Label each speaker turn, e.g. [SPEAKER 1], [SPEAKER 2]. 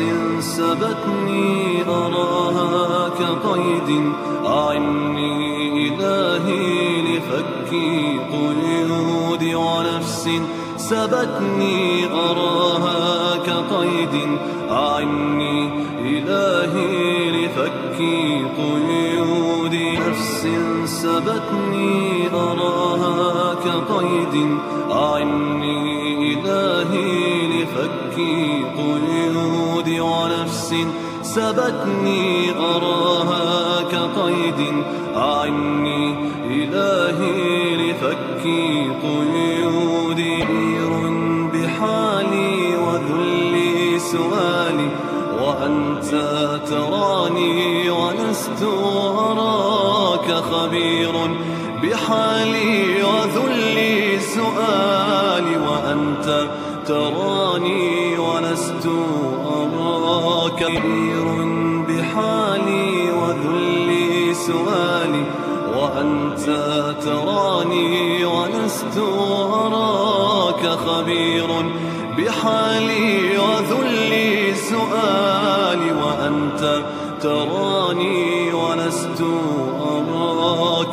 [SPEAKER 1] نفس سبتني أراها كقيد أعني إلهي لفك قيود ونفس سبتني أراها كقيد أعني إلهي لفك قيود نفس سبتني أراها كقيد أعني إلهي لفك قيود ونفس سبتني أراها كقيد. أعني إلهي لفك قيود. بحالي وذلي سؤالي. وأنت تراني ولست أراك خبير بحالي وذلي سؤالي. وأنت تراني ولست أراك كبير بحالي وذلي سؤالي وأنت تراني ولست أراك خبير بحالي وذلي سؤالي وأنت تراني ولست أراك